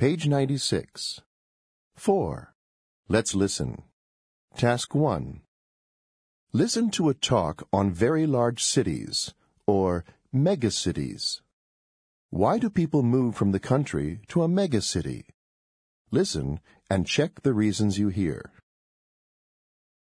Page 96. 4. Let's listen. Task 1. Listen to a talk on very large cities, or megacities. Why do people move from the country to a megacity? Listen and check the reasons you hear.